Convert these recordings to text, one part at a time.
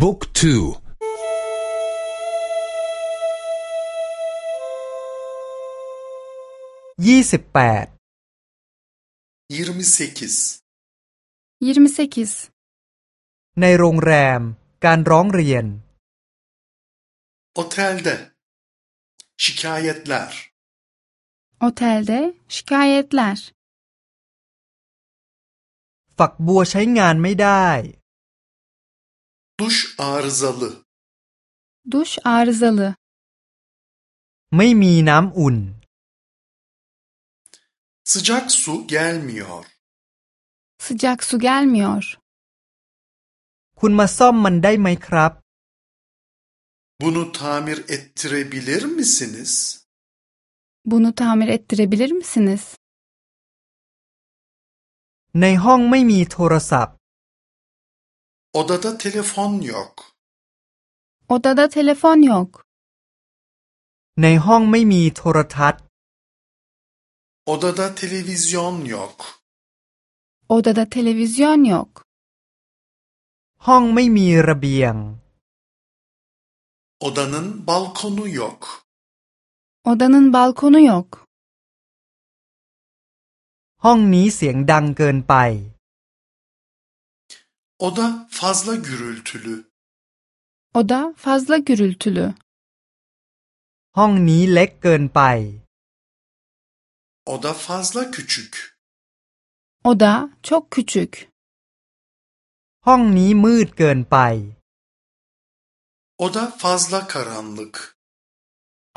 บุ๊กทูยี่สิบแปด 28. 28. ในโรงแรมการร้องเรียน Otelde. Şikayetler. Otelde şikayetler. ฝักบัวใช้งานไม่ได้ Duş arızalı. Duş arızalı. ไม่มีน้ำอุ่น Sıcak su gelmiyor. Sıcak su gelmiyor. คุณมาซ่อมมันได้ไหมครับ Bunu tamir ettirebilir misiniz? Bunu tamir ettirebilir misiniz? ในห้องไม่มีโทรศัพท์ Odada telefon yok. Odada telefon yok. ในห้องไม่มีโทรทัศน์ Odada televizyon yok. Odada televizyon yok. ห้องไม่มีระเบียง Odanın balkonu yok. Odanın balkonu yok. ห้องนี้เสียงดังเกินไป Oda fazla gürültülü. Oda fazla gürültülü. ห้องนี้เล็กเกินไป Oda fazla küçük. Oda çok küçük. ห้องนี้มืดเกินไป Oda fazla karanlık.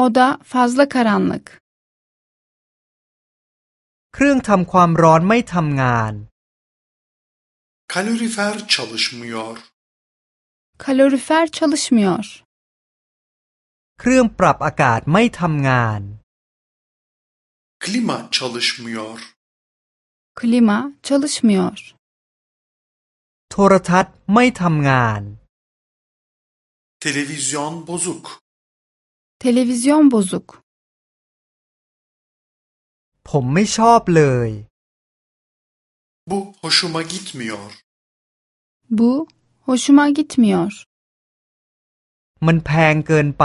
Oda fazla karanlık. เครื่องทำความร้อนไม่ทำงาน Kalorifer çalışmıyor. Kalorifer çalışmıyor. เครื่องปรับอากาศไม่ทำงาน Klima çalışmıyor. Klima çalışmıyor. โทรทัศน์ไม่ทำงาน Televizyon bozuk. Televizyon bozuk. ผมไม่ชอบเลย Bu hoşuma gitmiyor. Bu hoşuma gitmiyor. มันแพงเกินไป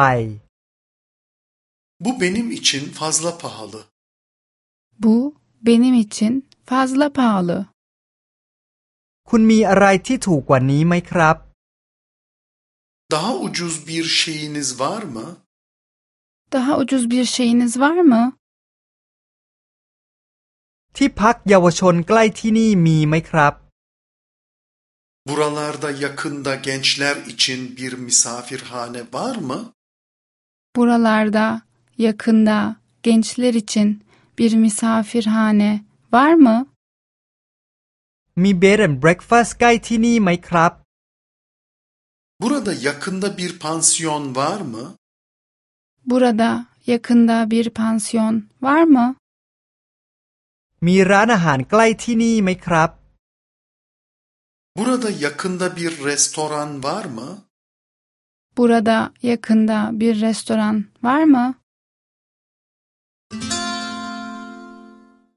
Bu benim için fazla pahalı. Bu benim için fazla pahalı. คุณมีอะไรที่ถูกกว่านี้ไหมครับ Daha ucuz bir şeyiniz var mı? Daha ucuz bir şeyiniz var mı? ที่พักเยาวชนใกล้ที่นี่มีไหมครับ Buralarda yakında gençler için bir misafirhane var mı? Buralarda yakında gençler için bir misafirhane var mı? มี bed and breakfast ใกล้ที่นี่ไหมครับ Burada yakında bir pansiyon var mı? Burada yakında bir pansiyon var mı? มีร้านอาหารใกล้ที่นี่ไหมครับ Burada yakında bir restoran var mı? Burada yakında bir restoran var mı?